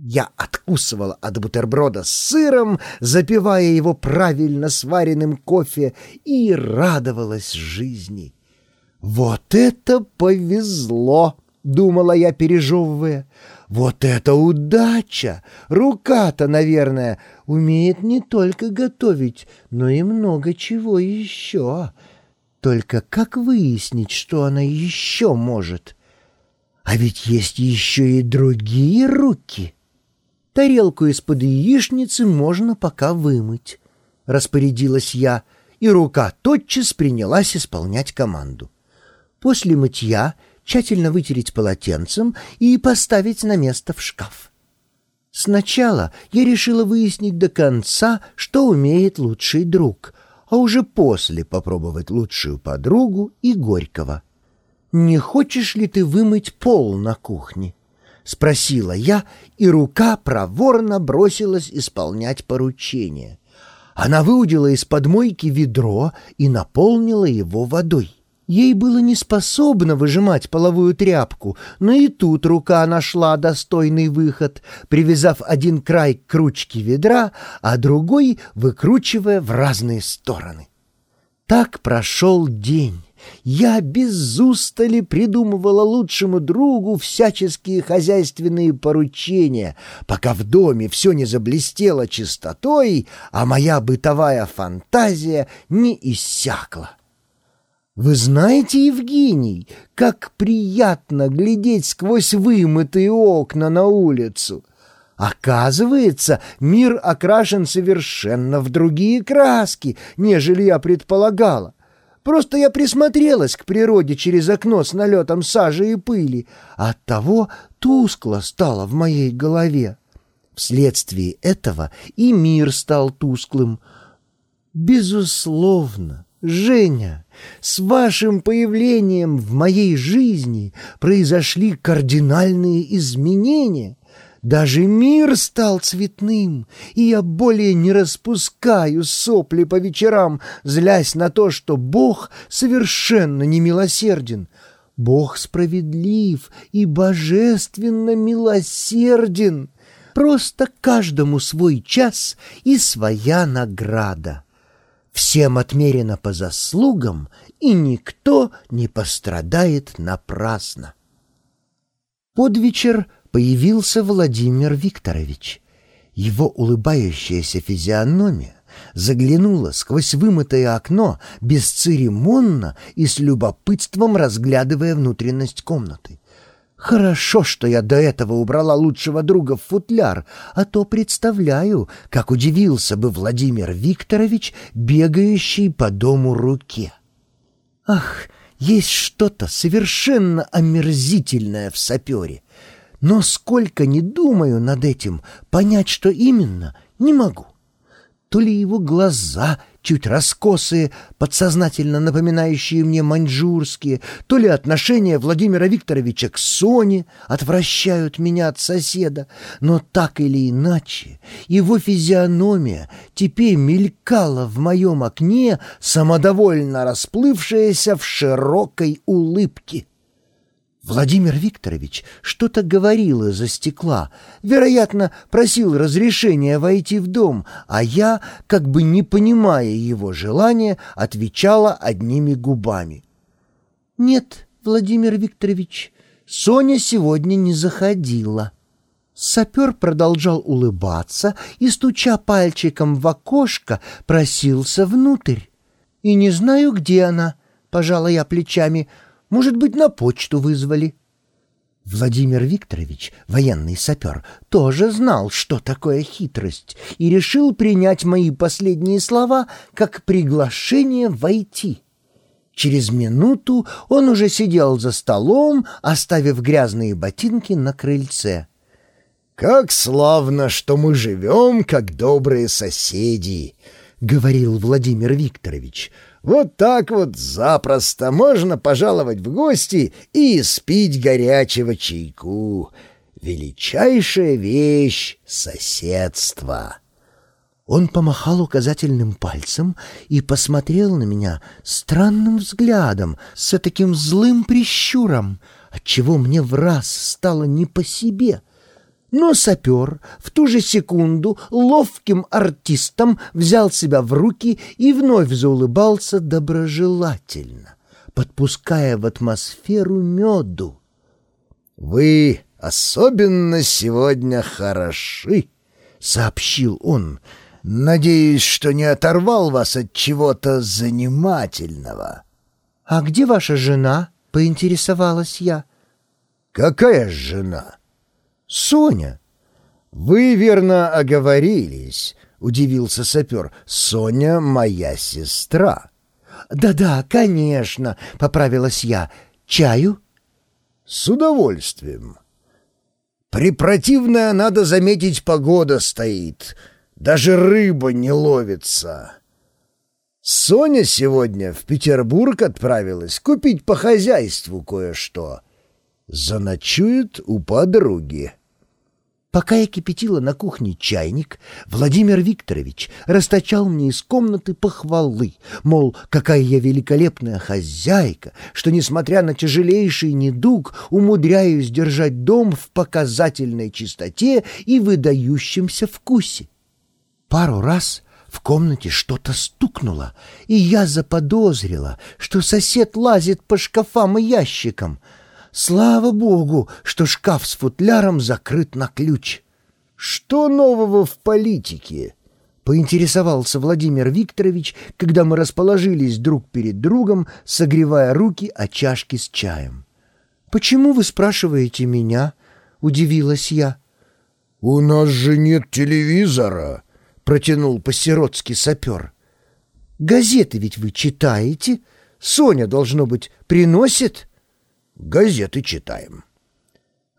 Я откусывала от бутерброда с сыром, запивая его правильно сваренным кофе, и радовалась жизни. «Вот это повезло!» — думала я, пережевывая. «Вот это удача! Рука-то, наверное, умеет не только готовить, но и много чего еще. Только как выяснить, что она еще может? А ведь есть еще и другие руки!» Тарелку из-под яичницы можно пока вымыть. Распорядилась я, и рука тотчас принялась исполнять команду. После мытья тщательно вытереть полотенцем и поставить на место в шкаф. Сначала я решила выяснить до конца, что умеет лучший друг, а уже после попробовать лучшую подругу и Горького. «Не хочешь ли ты вымыть пол на кухне?» — спросила я, и рука проворно бросилась исполнять поручение. Она выудила из-под мойки ведро и наполнила его водой. Ей было неспособно выжимать половую тряпку, но и тут рука нашла достойный выход, привязав один край к ручке ведра, а другой выкручивая в разные стороны. Так прошел день. Я без устали придумывала лучшему другу всяческие хозяйственные поручения, пока в доме все не заблестело чистотой, а моя бытовая фантазия не иссякла. Вы знаете, Евгений, как приятно глядеть сквозь вымытые окна на улицу. Оказывается, мир окрашен совершенно в другие краски, нежели я предполагала. Просто я присмотрелась к природе через окно с налетом сажи и пыли. Оттого тускло стало в моей голове. Вследствие этого и мир стал тусклым. Безусловно, Женя, с вашим появлением в моей жизни произошли кардинальные изменения. Даже мир стал цветным, и я более не распускаю сопли по вечерам, злясь на то, что Бог совершенно не милосерден. Бог справедлив и божественно милосерден. Просто каждому свой час и своя награда. Всем отмерено по заслугам, и никто не пострадает напрасно. Под вечер появился Владимир Викторович. Его улыбающаяся физиономия заглянула сквозь вымытое окно бесцеремонно и с любопытством разглядывая внутренность комнаты. Хорошо, что я до этого убрала лучшего друга в футляр, а то представляю, как удивился бы Владимир Викторович, бегающий по дому руке. Ах, есть что-то совершенно омерзительное в сапере. Но сколько не думаю над этим, понять, что именно, не могу. То ли его глаза чуть раскосые, подсознательно напоминающие мне маньчжурские, то ли отношения Владимира Викторовича к Соне отвращают меня от соседа, но так или иначе его физиономия теперь мелькала в моем окне, самодовольно расплывшаяся в широкой улыбке. Владимир Викторович что-то говорил из-за стекла, вероятно, просил разрешения войти в дом, а я, как бы не понимая его желания, отвечала одними губами. «Нет, Владимир Викторович, Соня сегодня не заходила». Сапер продолжал улыбаться и, стуча пальчиком в окошко, просился внутрь. «И не знаю, где она», — пожала я плечами, — может быть, на почту вызвали. Владимир Викторович, военный сапер, тоже знал, что такое хитрость, и решил принять мои последние слова как приглашение войти. Через минуту он уже сидел за столом, оставив грязные ботинки на крыльце. «Как славно, что мы живем, как добрые соседи!» — говорил Владимир Викторович — вот так вот запросто можно пожаловать в гости и спить горячего чайку. Величайшая вещь — соседство. Он помахал указательным пальцем и посмотрел на меня странным взглядом, с таким злым прищуром, отчего мне в раз стало не по себе. Но сапер в ту же секунду ловким артистом взял себя в руки и вновь заулыбался доброжелательно, подпуская в атмосферу меду. «Вы особенно сегодня хороши», — сообщил он. «Надеюсь, что не оторвал вас от чего-то занимательного». «А где ваша жена?» — поинтересовалась я. «Какая жена?» «Соня». «Вы, верно, оговорились», — удивился сапер. «Соня моя сестра». «Да-да, конечно», — поправилась я. «Чаю?» «С удовольствием». «Препротивная, надо заметить, погода стоит. Даже рыба не ловится». Соня сегодня в Петербург отправилась купить по хозяйству кое-что. Заночует у подруги. Пока я кипятила на кухне чайник, Владимир Викторович расточал мне из комнаты похвалы, мол, какая я великолепная хозяйка, что, несмотря на тяжелейший недуг, умудряюсь держать дом в показательной чистоте и выдающемся вкусе. Пару раз в комнате что-то стукнуло, и я заподозрила, что сосед лазит по шкафам и ящикам. Слава богу, что шкаф с футляром закрыт на ключ. «Что нового в политике?» — поинтересовался Владимир Викторович, когда мы расположились друг перед другом, согревая руки о чашке с чаем. «Почему вы спрашиваете меня?» — удивилась я. «У нас же нет телевизора», протянул по-сиротски сапер. «Газеты ведь вы читаете? Соня, должно быть, приносит?» «Газеты читаем».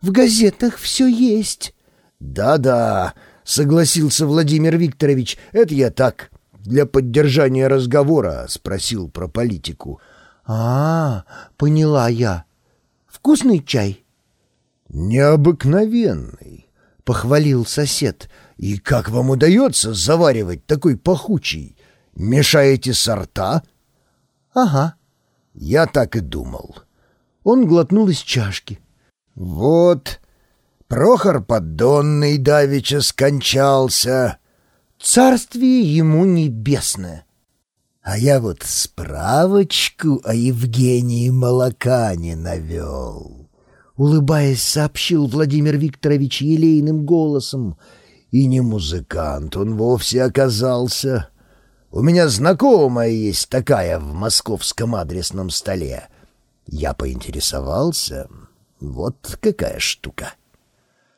«В газетах все есть». «Да-да», — согласился Владимир Викторович, — «это я так, для поддержания разговора спросил про политику». «А, поняла я. Вкусный чай?» «Необыкновенный», — похвалил сосед, — «И как вам удается заваривать такой пахучий? Мешаете сорта?» «Ага». «Я так и думал». Он глотнул из чашки. «Вот, Прохор Поддонный давеча скончался». «Царствие ему небесное». А я вот справочку о Евгении Молокане навел. Улыбаясь, сообщил Владимир Викторович елейным голосом — и не музыкант он вовсе оказался. У меня знакомая есть такая в московском адресном столе. Я поинтересовался. Вот какая штука.